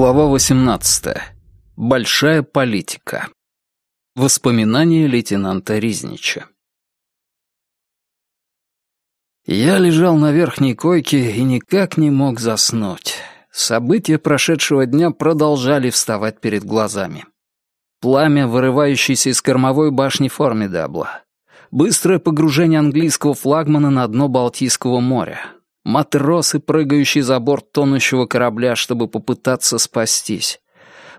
Глава 18. Большая политика. Воспоминания лейтенанта Riznича. Я лежал на верхней койке и никак не мог заснуть. События прошедшего дня продолжали вставать перед глазами. Пламя, вырывающееся из кормовой башни Формидабла. Быстрое погружение английского флагмана на дно Балтийского моря матросы, прыгающие за борт тонущего корабля, чтобы попытаться спастись.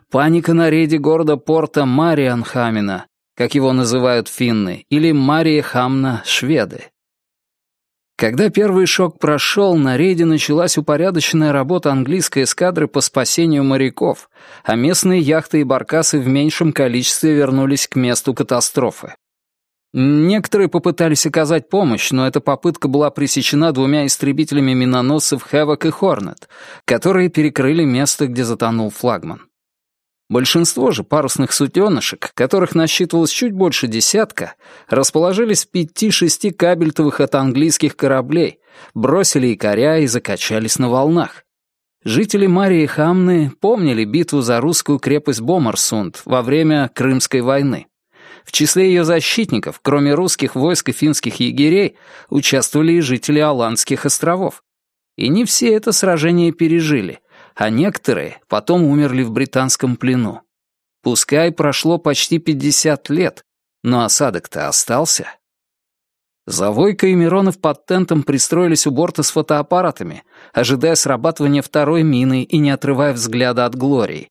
Паника на рейде города порта Марианхамена, как его называют финны, или Мариехамна, шведы. Когда первый шок прошел, на рейде началась упорядоченная работа английской эскадры по спасению моряков, а местные яхты и баркасы в меньшем количестве вернулись к месту катастрофы. Некоторые попытались оказать помощь, но эта попытка была пресечена двумя истребителями миноносцев «Хэвок» и «Хорнет», которые перекрыли место, где затонул флагман. Большинство же парусных сутенышек, которых насчитывалось чуть больше десятка, расположились в пяти-шести кабельтовых от английских кораблей, бросили якоря и закачались на волнах. Жители Марии Хамны помнили битву за русскую крепость Бомарсунд во время Крымской войны. В числе ее защитников, кроме русских войск и финских егерей, участвовали и жители Аландских островов. И не все это сражение пережили, а некоторые потом умерли в британском плену. Пускай прошло почти 50 лет, но осадок-то остался. Завойка и Миронов под тентом пристроились у борта с фотоаппаратами, ожидая срабатывания второй мины и не отрывая взгляда от Глории.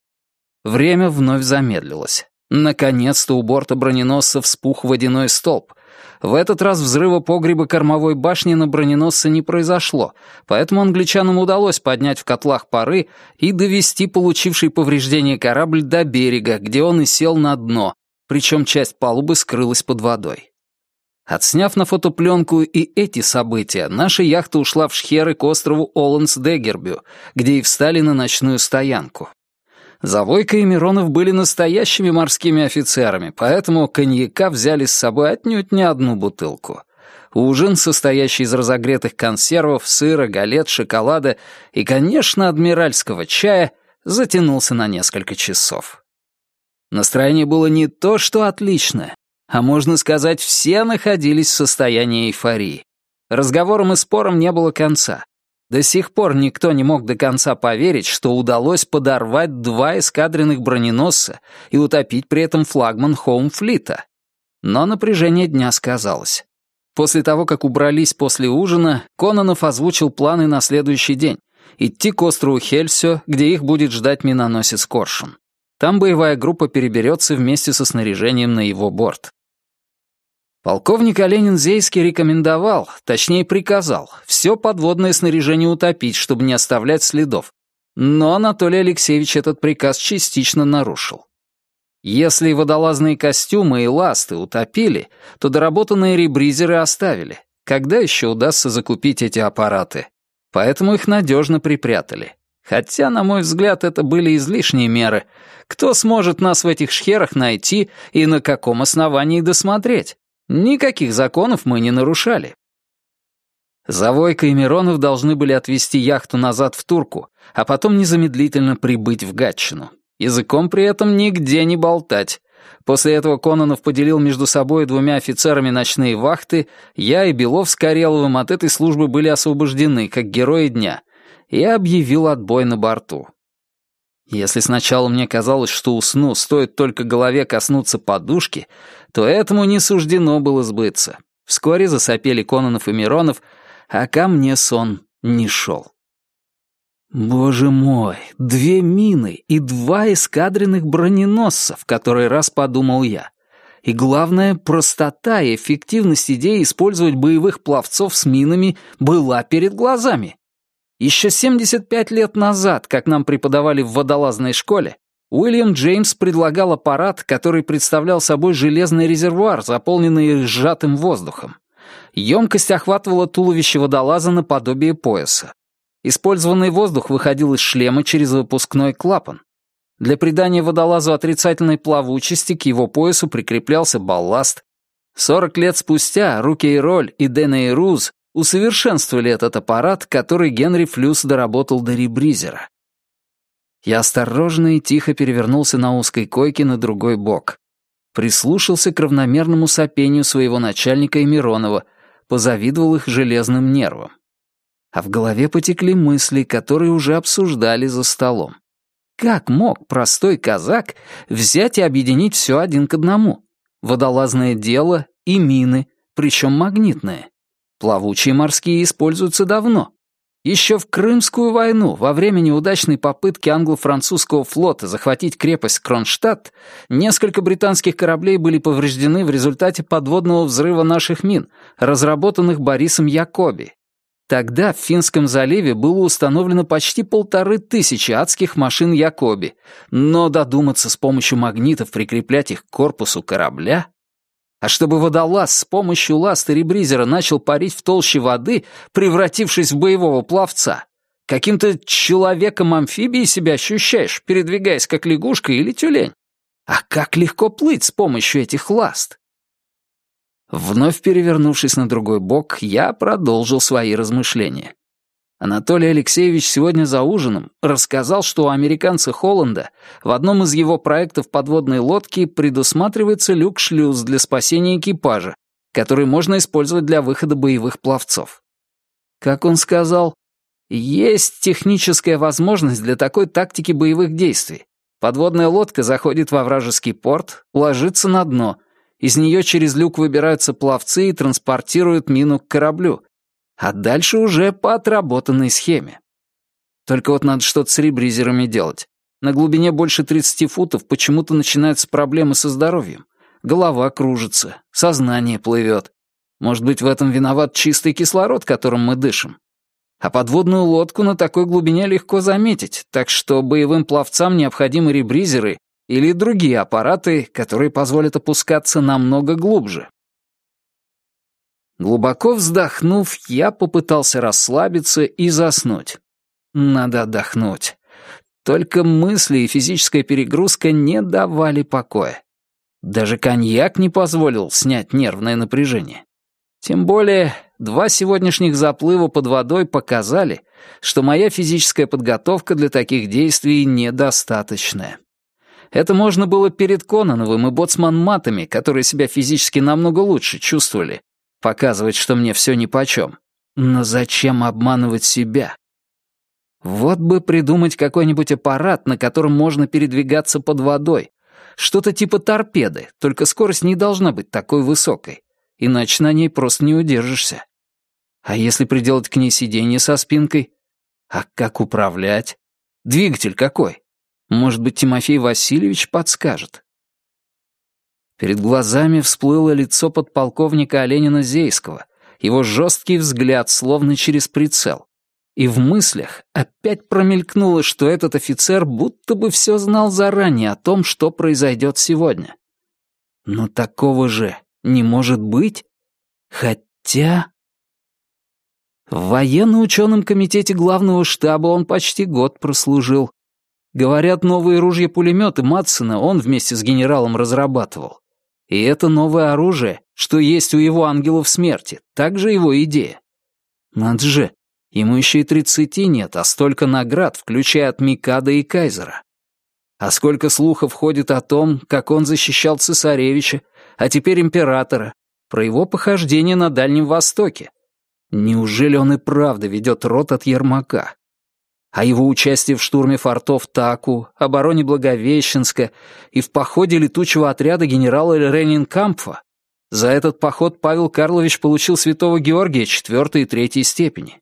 Время вновь замедлилось. Наконец-то у борта броненосца вспух водяной столб. В этот раз взрыва погреба кормовой башни на броненосце не произошло, поэтому англичанам удалось поднять в котлах пары и довести получивший повреждение корабль до берега, где он и сел на дно, причем часть палубы скрылась под водой. Отсняв на фотопленку и эти события, наша яхта ушла в шхеры к острову Оланс-Дегербю, где и встали на ночную стоянку. Завойка и Миронов были настоящими морскими офицерами, поэтому коньяка взяли с собой отнюдь не одну бутылку. Ужин, состоящий из разогретых консервов, сыра, галет, шоколада и, конечно, адмиральского чая, затянулся на несколько часов. Настроение было не то, что отличное, а, можно сказать, все находились в состоянии эйфории. Разговорам и спорам не было конца. До сих пор никто не мог до конца поверить, что удалось подорвать два эскадренных броненосца и утопить при этом флагман Хоумфлита. Но напряжение дня сказалось. После того, как убрались после ужина, Кононов озвучил планы на следующий день. Идти к острову Хельсио, где их будет ждать миноносец Коршун. Там боевая группа переберется вместе со снаряжением на его борт. Полковник Оленин-Зейский рекомендовал, точнее приказал, все подводное снаряжение утопить, чтобы не оставлять следов. Но Анатолий Алексеевич этот приказ частично нарушил. Если водолазные костюмы и ласты утопили, то доработанные ребризеры оставили. Когда еще удастся закупить эти аппараты? Поэтому их надежно припрятали. Хотя, на мой взгляд, это были излишние меры. Кто сможет нас в этих шхерах найти и на каком основании досмотреть? Никаких законов мы не нарушали. Завойка и Миронов должны были отвезти яхту назад в Турку, а потом незамедлительно прибыть в Гатчину. Языком при этом нигде не болтать. После этого Кононов поделил между собой двумя офицерами ночные вахты, я и Белов с Кареловым от этой службы были освобождены, как герои дня, и объявил отбой на борту. Если сначала мне казалось, что усну, стоит только голове коснуться подушки, то этому не суждено было сбыться. Вскоре засопели Кононов и Миронов, а ко мне сон не шел. Боже мой, две мины и два эскадренных броненосца, в который раз подумал я. И главное, простота и эффективность идеи использовать боевых пловцов с минами была перед глазами. Еще 75 лет назад, как нам преподавали в водолазной школе, Уильям Джеймс предлагал аппарат, который представлял собой железный резервуар, заполненный сжатым воздухом. Емкость охватывала туловище водолаза наподобие пояса. Использованный воздух выходил из шлема через выпускной клапан. Для придания водолазу отрицательной плавучести к его поясу прикреплялся балласт. 40 лет спустя Руки Роль и Дэна Руз усовершенствовали этот аппарат, который Генри Флюс доработал до ребризера. Я осторожно и тихо перевернулся на узкой койке на другой бок. Прислушался к равномерному сопению своего начальника и Миронова, позавидовал их железным нервам. А в голове потекли мысли, которые уже обсуждали за столом. Как мог простой казак взять и объединить все один к одному? Водолазное дело и мины, причем магнитные. Плавучие морские используются давно. Еще в Крымскую войну, во время неудачной попытки англо-французского флота захватить крепость Кронштадт, несколько британских кораблей были повреждены в результате подводного взрыва наших мин, разработанных Борисом Якоби. Тогда в Финском заливе было установлено почти полторы тысячи адских машин Якоби, но додуматься с помощью магнитов прикреплять их к корпусу корабля а чтобы водолаз с помощью ласта ребризера начал парить в толще воды, превратившись в боевого пловца, каким-то человеком-амфибией себя ощущаешь, передвигаясь как лягушка или тюлень. А как легко плыть с помощью этих ласт? Вновь перевернувшись на другой бок, я продолжил свои размышления. Анатолий Алексеевич сегодня за ужином рассказал, что у американца Холланда в одном из его проектов подводной лодки предусматривается люк-шлюз для спасения экипажа, который можно использовать для выхода боевых пловцов. Как он сказал, есть техническая возможность для такой тактики боевых действий. Подводная лодка заходит во вражеский порт, ложится на дно. Из нее через люк выбираются пловцы и транспортируют мину к кораблю, а дальше уже по отработанной схеме. Только вот надо что-то с ребризерами делать. На глубине больше 30 футов почему-то начинаются проблемы со здоровьем. Голова кружится, сознание плывет. Может быть, в этом виноват чистый кислород, которым мы дышим. А подводную лодку на такой глубине легко заметить, так что боевым пловцам необходимы ребризеры или другие аппараты, которые позволят опускаться намного глубже. Глубоко вздохнув, я попытался расслабиться и заснуть. Надо отдохнуть. Только мысли и физическая перегрузка не давали покоя. Даже коньяк не позволил снять нервное напряжение. Тем более, два сегодняшних заплыва под водой показали, что моя физическая подготовка для таких действий недостаточная. Это можно было перед Кононовым и боцман-матами, которые себя физически намного лучше чувствовали, показывать, что мне все нипочем. Но зачем обманывать себя? Вот бы придумать какой-нибудь аппарат, на котором можно передвигаться под водой. Что-то типа торпеды, только скорость не должна быть такой высокой, иначе на ней просто не удержишься. А если приделать к ней сиденье со спинкой? А как управлять? Двигатель какой? Может быть, Тимофей Васильевич подскажет? Перед глазами всплыло лицо подполковника Оленина Зейского, его жесткий взгляд, словно через прицел. И в мыслях опять промелькнуло, что этот офицер будто бы все знал заранее о том, что произойдет сегодня. Но такого же не может быть. Хотя... В военно-ученом комитете главного штаба он почти год прослужил. Говорят, новые ружья-пулеметы Матсона он вместе с генералом разрабатывал. И это новое оружие, что есть у его ангелов смерти, также его идея. Надо же, ему еще и тридцати нет, а столько наград, включая от Микада и Кайзера. А сколько слухов ходит о том, как он защищал цесаревича, а теперь императора, про его похождение на Дальнем Востоке. Неужели он и правда ведет рот от Ермака? А его участие в штурме фортов Таку, обороне Благовещенска и в походе летучего отряда генерала Ренинкампфа. За этот поход Павел Карлович получил святого Георгия четвертой и третьей степени.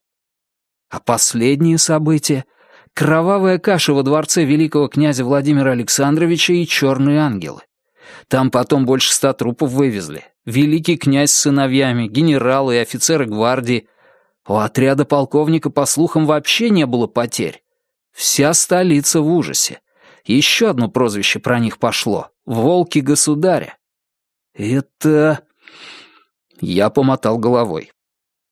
А последние события — кровавая каша во дворце великого князя Владимира Александровича и черные ангелы. Там потом больше ста трупов вывезли. Великий князь с сыновьями, генералы и офицеры гвардии — у отряда полковника, по слухам, вообще не было потерь. Вся столица в ужасе. Еще одно прозвище про них пошло — «Волки государя». Это... Я помотал головой.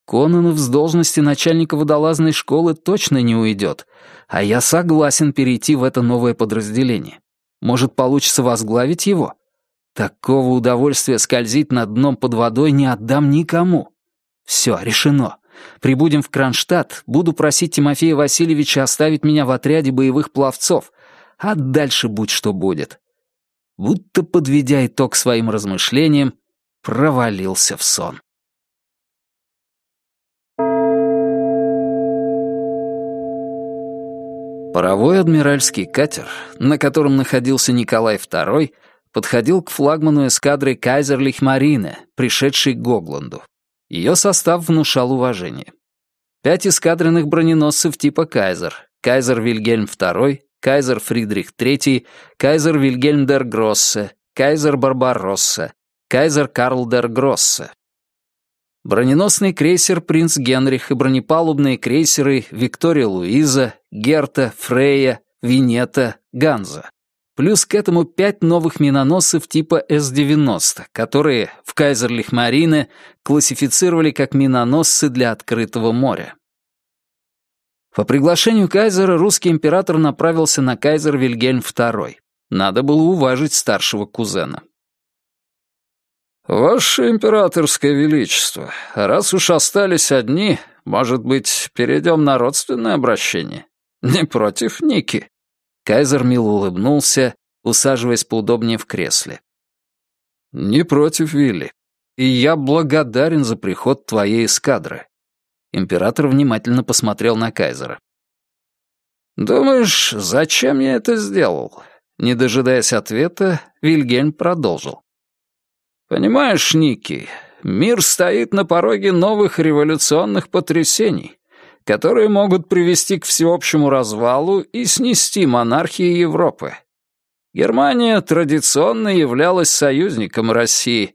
Кононов с должности начальника водолазной школы точно не уйдет, а я согласен перейти в это новое подразделение. Может, получится возглавить его? Такого удовольствия скользить над дном под водой не отдам никому. Все, решено. Прибудем в Кронштадт, буду просить Тимофея Васильевича оставить меня в отряде боевых пловцов, а дальше будь что будет. Будто подведя итог своим размышлениям, провалился в сон. Паровой адмиральский катер, на котором находился Николай II, подходил к флагману эскадры Кайзерлих-Марине, пришедшей к Гогланду. Ее состав внушал уважение. Пять эскадренных броненосцев типа «Кайзер», «Кайзер Вильгельм II», «Кайзер Фридрих III», «Кайзер Вильгельм дер Гроссе», «Кайзер Барбаросса», «Кайзер Карл дер Гроссе», Броненосный крейсер «Принц Генрих» и бронепалубные крейсеры «Виктория Луиза», «Герта», «Фрея», «Винета», «Ганза». Плюс к этому пять новых миноносцев типа С-90, которые в Кайзерлихмарине классифицировали как миноносцы для открытого моря. По приглашению Кайзера русский император направился на Кайзер Вильгельм II. Надо было уважить старшего кузена. «Ваше императорское величество, раз уж остались одни, может быть, перейдем на родственное обращение? Не против Ники?» Кайзер мило улыбнулся, усаживаясь поудобнее в кресле. «Не против, Вилли. И я благодарен за приход твоей эскадры». Император внимательно посмотрел на Кайзера. «Думаешь, зачем я это сделал?» Не дожидаясь ответа, Вильгельм продолжил. Понимаешь, Ники, мир стоит на пороге новых революционных потрясений, которые могут привести к всеобщему развалу и снести монархии Европы. Германия традиционно являлась союзником России,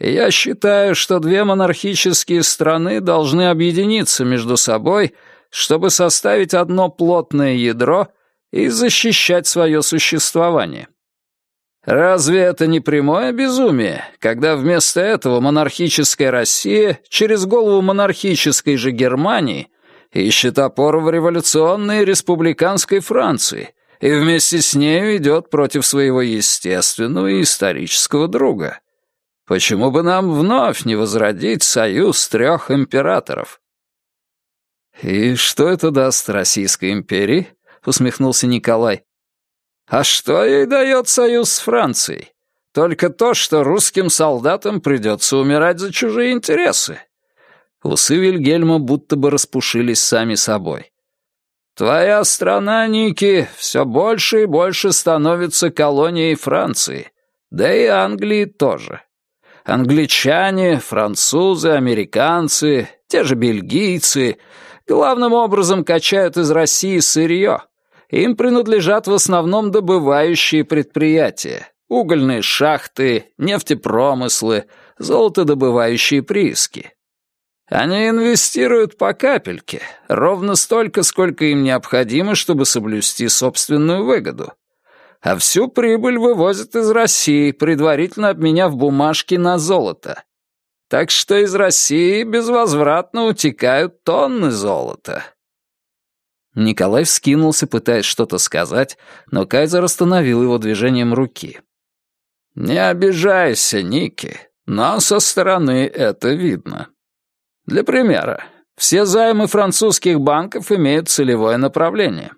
и я считаю, что две монархические страны должны объединиться между собой, чтобы составить одно плотное ядро и защищать свое существование. Разве это не прямое безумие, когда вместо этого монархическая Россия через голову монархической же Германии ищет опору в революционной республиканской Франции и вместе с нею идет против своего естественного и исторического друга? Почему бы нам вновь не возродить союз трех императоров? «И что это даст Российской империи?» — усмехнулся Николай. А что ей дает союз с Францией? Только то, что русским солдатам придется умирать за чужие интересы. Усы Вильгельма будто бы распушились сами собой. Твоя страна, Ники, все больше и больше становится колонией Франции, да и Англии тоже. Англичане, французы, американцы, те же бельгийцы главным образом качают из России сырье, им принадлежат в основном добывающие предприятия, угольные шахты, нефтепромыслы, золотодобывающие прииски. Они инвестируют по капельке, ровно столько, сколько им необходимо, чтобы соблюсти собственную выгоду. А всю прибыль вывозят из России, предварительно обменяв бумажки на золото. Так что из России безвозвратно утекают тонны золота. Николай вскинулся, пытаясь что-то сказать, но Кайзер остановил его движением руки. «Не обижайся, Ники, но со стороны это видно. Для примера, все займы французских банков имеют целевое направление.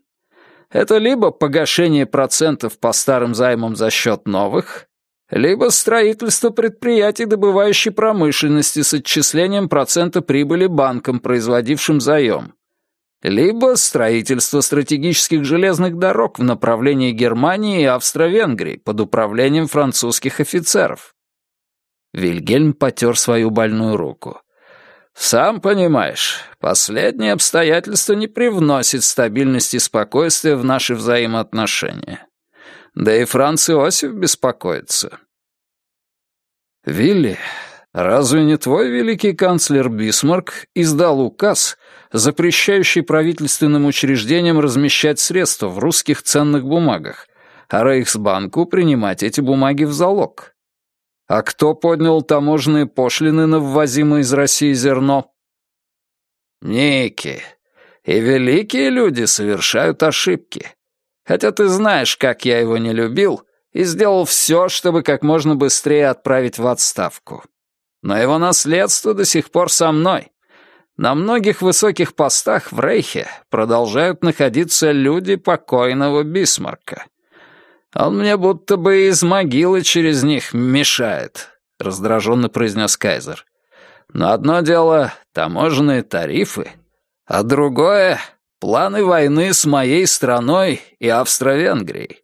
Это либо погашение процентов по старым займам за счет новых, либо строительство предприятий добывающей промышленности с отчислением процента прибыли банкам, производившим заем, либо строительство стратегических железных дорог в направлении Германии и Австро-Венгрии под управлением французских офицеров. Вильгельм потер свою больную руку. «Сам понимаешь, последнее обстоятельство не привносит стабильности и спокойствия в наши взаимоотношения. Да и Франц Иосиф беспокоится». «Вилли, разве не твой великий канцлер Бисмарк издал указ, запрещающий правительственным учреждениям размещать средства в русских ценных бумагах, а Рейхсбанку принимать эти бумаги в залог. А кто поднял таможенные пошлины на ввозимое из России зерно? Ники, и великие люди совершают ошибки. Хотя ты знаешь, как я его не любил, и сделал все, чтобы как можно быстрее отправить в отставку. Но его наследство до сих пор со мной. На многих высоких постах в Рейхе продолжают находиться люди покойного Бисмарка. Он мне будто бы из могилы через них мешает», — раздраженно произнес Кайзер. «Но одно дело — таможенные тарифы, а другое — планы войны с моей страной и Австро-Венгрией.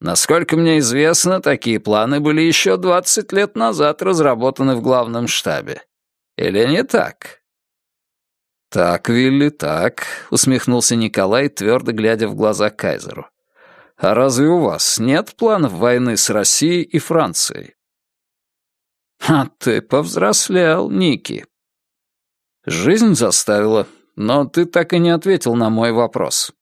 Насколько мне известно, такие планы были еще 20 лет назад разработаны в главном штабе. Или не так?» «Так, Вилли, так», — усмехнулся Николай, твердо глядя в глаза Кайзеру. «А разве у вас нет планов войны с Россией и Францией?» «А ты повзрослел, Ники». «Жизнь заставила, но ты так и не ответил на мой вопрос».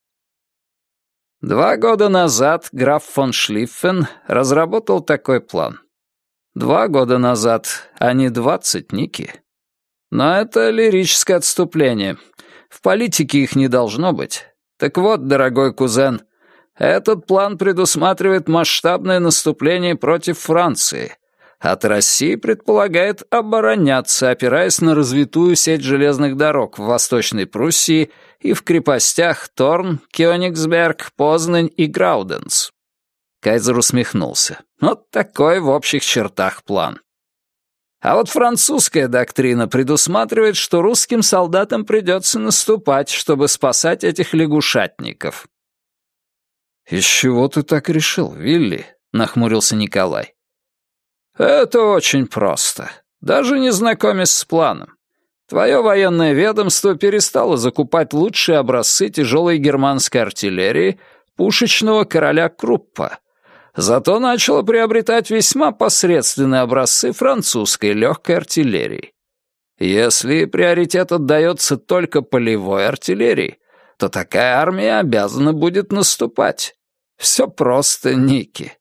Два года назад граф фон Шлиффен разработал такой план. Два года назад, а не двадцать, Ники. Но это лирическое отступление. В политике их не должно быть. Так вот, дорогой кузен, этот план предусматривает масштабное наступление против Франции. От России предполагает обороняться, опираясь на развитую сеть железных дорог в Восточной Пруссии и в крепостях Торн, Кёнигсберг, Познань и Грауденс. Кайзер усмехнулся. Вот такой в общих чертах план. А вот французская доктрина предусматривает, что русским солдатам придется наступать, чтобы спасать этих лягушатников. «Из чего ты так решил, Вилли?» — нахмурился Николай. «Это очень просто. Даже не знакомясь с планом. Твое военное ведомство перестало закупать лучшие образцы тяжелой германской артиллерии пушечного короля Круппа. Зато начало приобретать весьма посредственные образцы французской легкой артиллерии. Если приоритет отдается только полевой артиллерии, то такая армия обязана будет наступать. Все просто, Ники.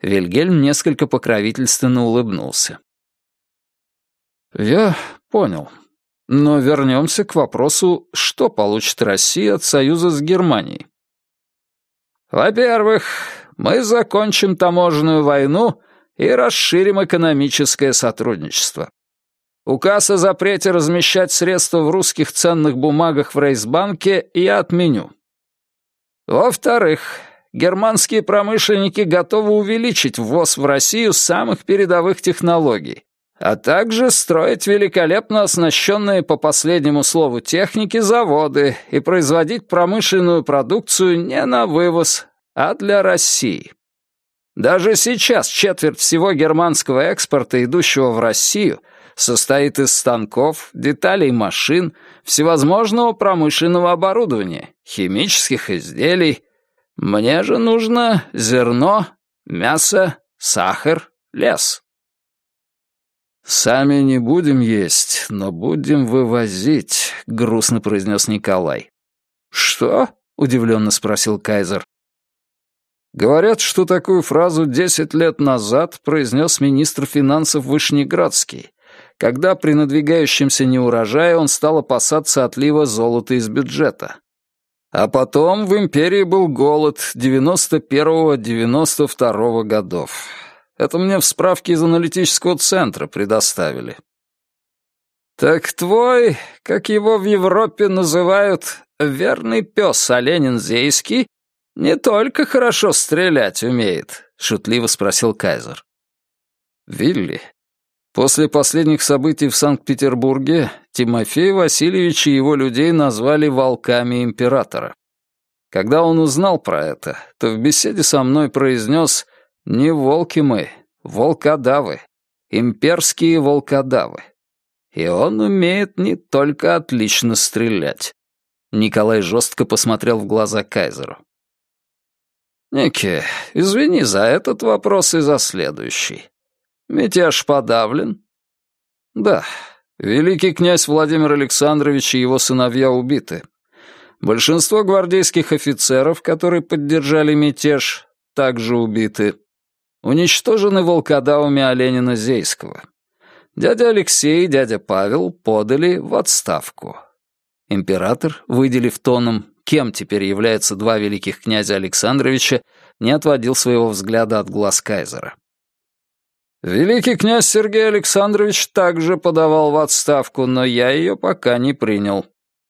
Вильгельм несколько покровительственно улыбнулся. «Я понял. Но вернемся к вопросу, что получит Россия от союза с Германией?» «Во-первых, мы закончим таможенную войну и расширим экономическое сотрудничество. Указ о запрете размещать средства в русских ценных бумагах в Рейсбанке я отменю. Во-вторых, германские промышленники готовы увеличить ввоз в Россию самых передовых технологий, а также строить великолепно оснащенные по последнему слову техники заводы и производить промышленную продукцию не на вывоз, а для России. Даже сейчас четверть всего германского экспорта, идущего в Россию – состоит из станков, деталей машин, всевозможного промышленного оборудования, химических изделий. Мне же нужно зерно, мясо, сахар, лес. «Сами не будем есть, но будем вывозить», — грустно произнес Николай. «Что?» — удивленно спросил Кайзер. Говорят, что такую фразу десять лет назад произнес министр финансов Вышнеградский, когда при надвигающемся неурожае он стал опасаться отлива золота из бюджета. А потом в империи был голод 91-92 годов. Это мне в справке из аналитического центра предоставили. «Так твой, как его в Европе называют, верный пес Оленин Зейский, не только хорошо стрелять умеет», — шутливо спросил Кайзер. «Вилли, После последних событий в Санкт-Петербурге Тимофей Васильевич и его людей назвали «волками императора». Когда он узнал про это, то в беседе со мной произнес «Не волки мы, волкодавы, имперские волкодавы». И он умеет не только отлично стрелять. Николай жестко посмотрел в глаза Кайзеру. «Ники, извини за этот вопрос и за следующий. Мятеж подавлен? Да. Великий князь Владимир Александрович и его сыновья убиты. Большинство гвардейских офицеров, которые поддержали мятеж, также убиты. Уничтожены волкодавами Оленина Зейского. Дядя Алексей и дядя Павел подали в отставку. Император, выделив тоном, кем теперь являются два великих князя Александровича, не отводил своего взгляда от глаз Кайзера. Великий князь Сергей Александрович также подавал в отставку, но я ее пока не принял.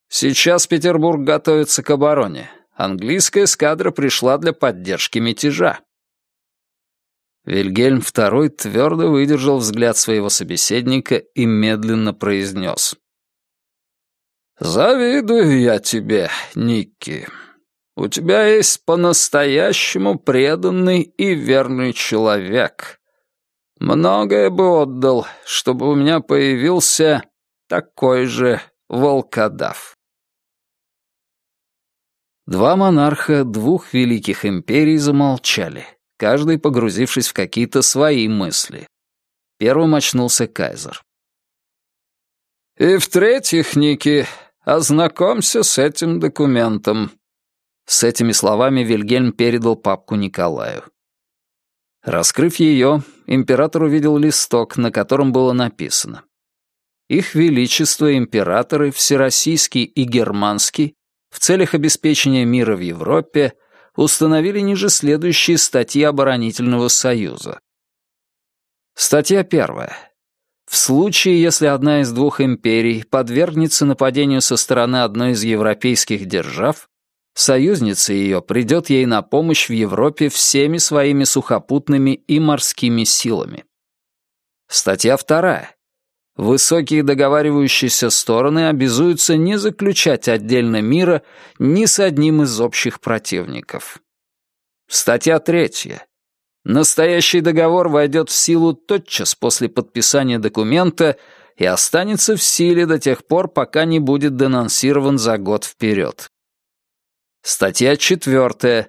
Сейчас Петербург готовится к обороне. Английская эскадра пришла для поддержки мятежа. Вильгельм II твердо выдержал взгляд своего собеседника и медленно произнес. «Завидую я тебе, Никки. У тебя есть по-настоящему преданный и верный человек. Многое бы отдал, чтобы у меня появился такой же волкодав». Два монарха двух великих империй замолчали каждый погрузившись в какие-то свои мысли. Первым очнулся Кайзер. «И в-третьих, Ники, ознакомься с этим документом». С этими словами Вильгельм передал папку Николаю. Раскрыв ее, император увидел листок, на котором было написано. Их Величество императоры Всероссийский и Германский в целях обеспечения мира в Европе установили ниже следующие статьи оборонительного союза. Статья первая. В случае, если одна из двух империй подвергнется нападению со стороны одной из европейских держав, союзница ее придет ей на помощь в Европе всеми своими сухопутными и морскими силами. Статья вторая. Высокие договаривающиеся стороны обязуются не заключать отдельно мира ни с одним из общих противников. Статья третья. Настоящий договор войдет в силу тотчас после подписания документа и останется в силе до тех пор, пока не будет денонсирован за год вперед. Статья четвертая.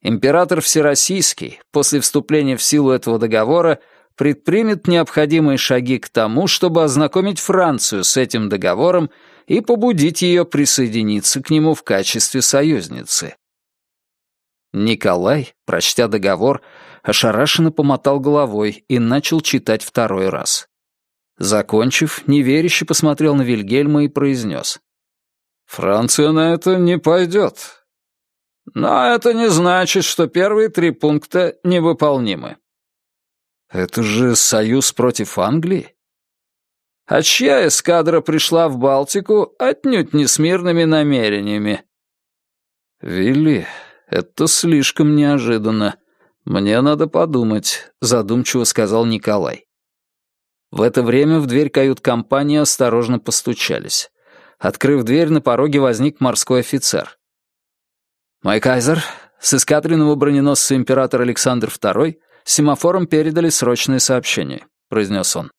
Император Всероссийский после вступления в силу этого договора предпримет необходимые шаги к тому, чтобы ознакомить Францию с этим договором и побудить ее присоединиться к нему в качестве союзницы. Николай, прочтя договор, ошарашенно помотал головой и начал читать второй раз. Закончив, неверяще посмотрел на Вильгельма и произнес. «Франция на это не пойдет. Но это не значит, что первые три пункта невыполнимы. Это же союз против Англии? А чья эскадра пришла в Балтику отнюдь не с мирными намерениями? Вилли, это слишком неожиданно. Мне надо подумать, задумчиво сказал Николай. В это время в дверь кают-компании осторожно постучались. Открыв дверь, на пороге возник морской офицер. «Мой кайзер, с эскадренного броненосца император Александр II семафором передали срочное сообщение», — произнес он.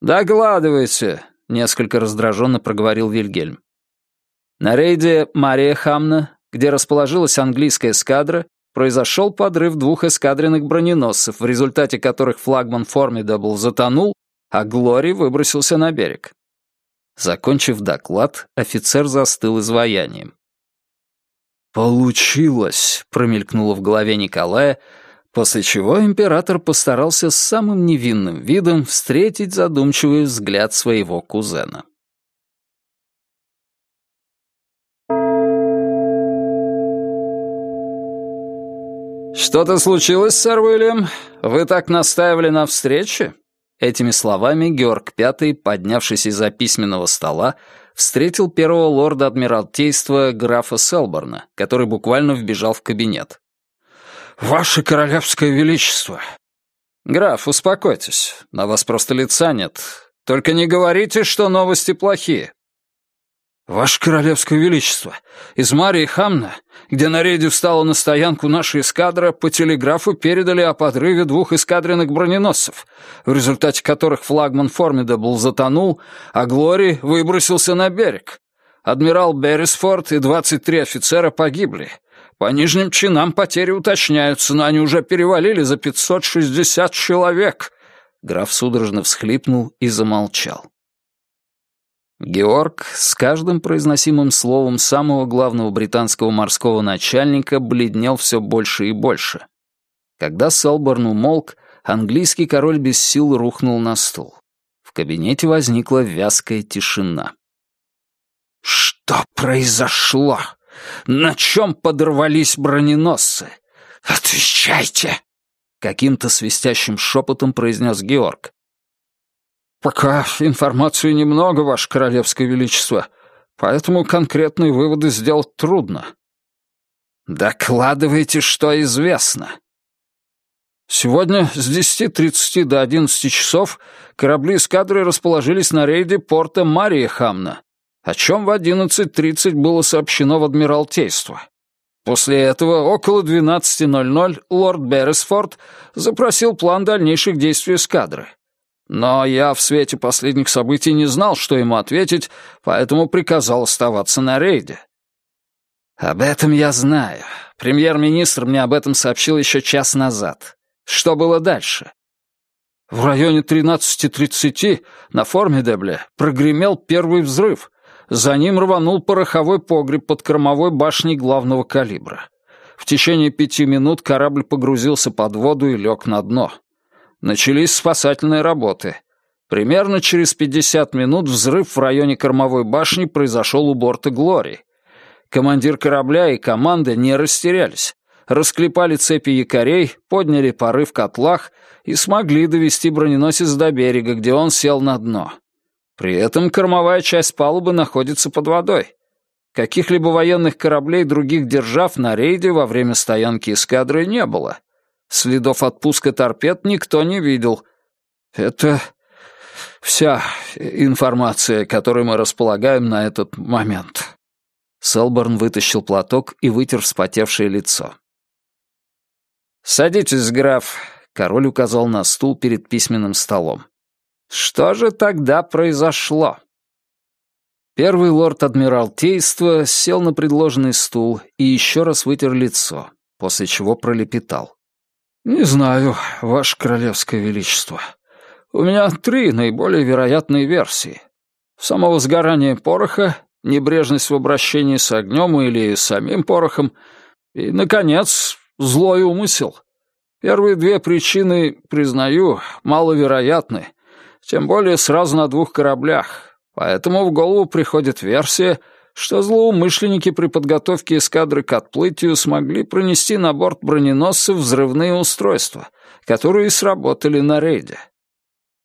«Докладывайте», — несколько раздраженно проговорил Вильгельм. На рейде Мария Хамна, где расположилась английская эскадра, произошел подрыв двух эскадренных броненосцев, в результате которых флагман Формидабл затонул, а Глори выбросился на берег. Закончив доклад, офицер застыл изваянием. «Получилось», — промелькнуло в голове Николая, После чего император постарался с самым невинным видом встретить задумчивый взгляд своего кузена. «Что-то случилось, сэр Уильям? Вы так настаивали на встрече?» Этими словами Георг Пятый, поднявшись из-за письменного стола, встретил первого лорда Адмиралтейства графа Селборна, который буквально вбежал в кабинет. «Ваше Королевское Величество!» «Граф, успокойтесь, на вас просто лица нет. Только не говорите, что новости плохие». «Ваше Королевское Величество, из Марии Хамна, где на рейде встала на стоянку наша эскадра, по телеграфу передали о подрыве двух эскадренных броненосцев, в результате которых флагман Формидабл затонул, а Глори выбросился на берег. Адмирал Беррисфорд и 23 офицера погибли, по нижним чинам потери уточняются, но они уже перевалили за 560 человек. Граф судорожно всхлипнул и замолчал. Георг с каждым произносимым словом самого главного британского морского начальника бледнел все больше и больше. Когда Селборн умолк, английский король без сил рухнул на стул. В кабинете возникла вязкая тишина. «Что произошло?» На чем подорвались броненосцы? Отвечайте!» Каким-то свистящим шепотом произнес Георг. «Пока информации немного, Ваше Королевское Величество, поэтому конкретные выводы сделать трудно». «Докладывайте, что известно». Сегодня с 10.30 до 11 часов корабли эскадры расположились на рейде порта Мария Хамна, о чем в 11.30 было сообщено в Адмиралтейство. После этого около 12.00 лорд Берресфорд запросил план дальнейших действий эскадры. Но я в свете последних событий не знал, что ему ответить, поэтому приказал оставаться на рейде. «Об этом я знаю. Премьер-министр мне об этом сообщил еще час назад. Что было дальше?» В районе 13.30 на Формидебле прогремел первый взрыв. За ним рванул пороховой погреб под кормовой башней главного калибра. В течение пяти минут корабль погрузился под воду и лег на дно. Начались спасательные работы. Примерно через 50 минут взрыв в районе кормовой башни произошел у борта «Глории». Командир корабля и команда не растерялись. Расклепали цепи якорей, подняли пары в котлах и смогли довести броненосец до берега, где он сел на дно. При этом кормовая часть палубы находится под водой. Каких-либо военных кораблей других держав на рейде во время стоянки эскадры не было. Следов отпуска торпед никто не видел. Это вся информация, которой мы располагаем на этот момент. Селборн вытащил платок и вытер вспотевшее лицо. «Садитесь, граф», — король указал на стул перед письменным столом. Что же тогда произошло? Первый лорд Адмиралтейства сел на предложенный стул и еще раз вытер лицо, после чего пролепетал. «Не знаю, ваше королевское величество. У меня три наиболее вероятные версии. Самовозгорание пороха, небрежность в обращении с огнем или самим порохом и, наконец, злой умысел. Первые две причины, признаю, маловероятны, тем более сразу на двух кораблях. Поэтому в голову приходит версия, что злоумышленники при подготовке эскадры к отплытию смогли пронести на борт броненосцев взрывные устройства, которые сработали на рейде.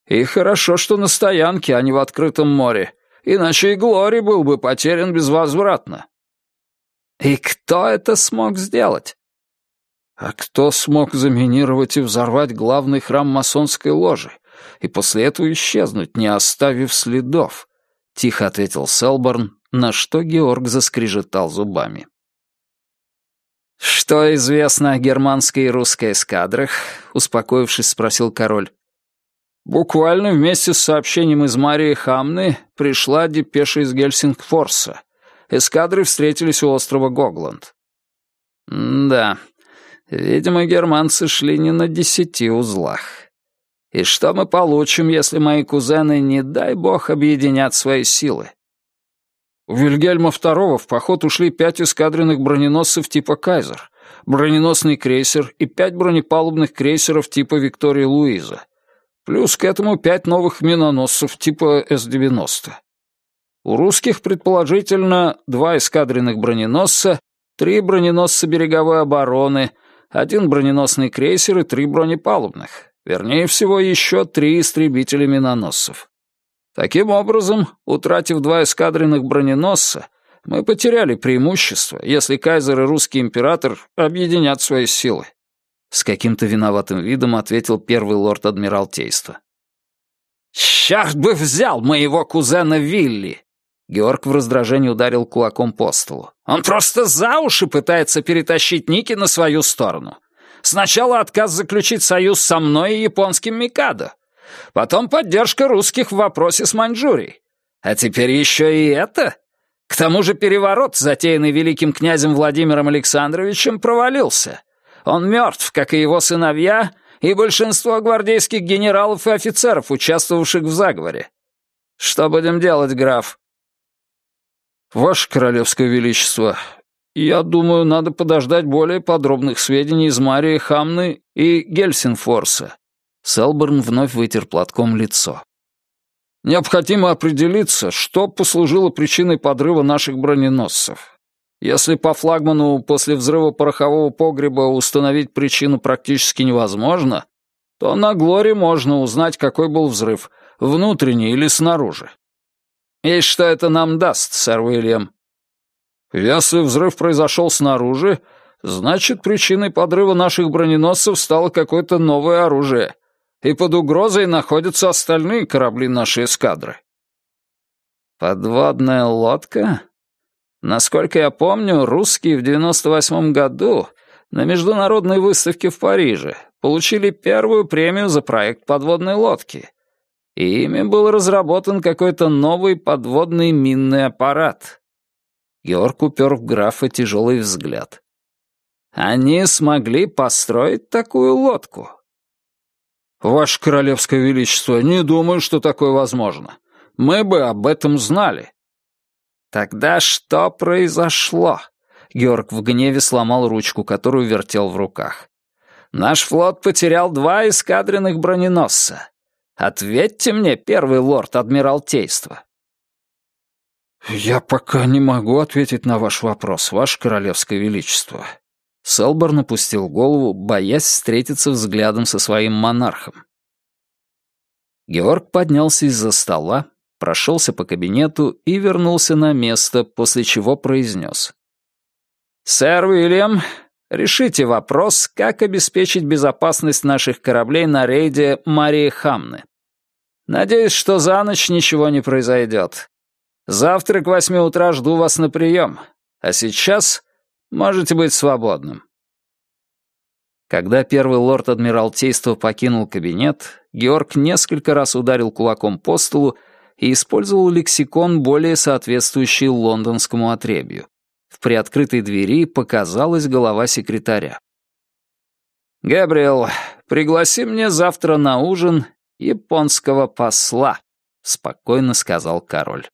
И хорошо, что на стоянке, а не в открытом море, иначе и Глори был бы потерян безвозвратно. И кто это смог сделать? А кто смог заминировать и взорвать главный храм масонской ложи? и после этого исчезнуть, не оставив следов», — тихо ответил Селборн, на что Георг заскрежетал зубами. «Что известно о германской и русской эскадрах?» — успокоившись, спросил король. «Буквально вместе с сообщением из Марии Хамны пришла депеша из Гельсингфорса. Эскадры встретились у острова Гогланд». «Да, видимо, германцы шли не на десяти узлах. И что мы получим, если мои кузены, не дай бог, объединят свои силы? У Вильгельма II в поход ушли пять эскадренных броненосцев типа «Кайзер», броненосный крейсер и пять бронепалубных крейсеров типа «Виктория Луиза». Плюс к этому пять новых миноносцев типа С-90. У русских, предположительно, два эскадренных броненосца, три броненосца береговой обороны, один броненосный крейсер и три бронепалубных. Вернее всего, еще три истребителя миноносцев. Таким образом, утратив два эскадренных броненосца, мы потеряли преимущество, если кайзер и русский император объединят свои силы. С каким-то виноватым видом ответил первый лорд Адмиралтейства. «Черт бы взял моего кузена Вилли!» Георг в раздражении ударил кулаком по столу. «Он просто за уши пытается перетащить Ники на свою сторону. Сначала отказ заключить союз со мной и японским Микадо. Потом поддержка русских в вопросе с Маньчжурией. А теперь еще и это? К тому же переворот, затеянный великим князем Владимиром Александровичем, провалился. Он мертв, как и его сыновья, и большинство гвардейских генералов и офицеров, участвовавших в заговоре. Что будем делать, граф? Ваше Королевское Величество, я думаю, надо подождать более подробных сведений из Марии Хамны и Гельсинфорса. Селборн вновь вытер платком лицо. Необходимо определиться, что послужило причиной подрыва наших броненосцев. Если по флагману после взрыва порохового погреба установить причину практически невозможно, то на Глоре можно узнать, какой был взрыв, внутренний или снаружи. И что это нам даст, сэр Уильям? Если взрыв произошел снаружи, Значит, причиной подрыва наших броненосцев стало какое-то новое оружие, и под угрозой находятся остальные корабли нашей эскадры. Подводная лодка? Насколько я помню, русские в 98 году на международной выставке в Париже получили первую премию за проект подводной лодки. И ими был разработан какой-то новый подводный минный аппарат. Георг упер в графа тяжелый взгляд. Они смогли построить такую лодку. «Ваше Королевское Величество, не думаю, что такое возможно. Мы бы об этом знали». «Тогда что произошло?» Георг в гневе сломал ручку, которую вертел в руках. «Наш флот потерял два эскадренных броненосца. Ответьте мне, первый лорд Адмиралтейства». «Я пока не могу ответить на ваш вопрос, ваше Королевское Величество». Селборн опустил голову, боясь встретиться взглядом со своим монархом. Георг поднялся из-за стола, прошелся по кабинету и вернулся на место, после чего произнес. «Сэр Уильям, решите вопрос, как обеспечить безопасность наших кораблей на рейде Марии Хамны. Надеюсь, что за ночь ничего не произойдет. Завтра к восьми утра жду вас на прием, а сейчас можете быть свободным». Когда первый лорд Адмиралтейства покинул кабинет, Георг несколько раз ударил кулаком по столу и использовал лексикон, более соответствующий лондонскому отребью. В приоткрытой двери показалась голова секретаря. «Габриэл, пригласи мне завтра на ужин японского посла», — спокойно сказал король.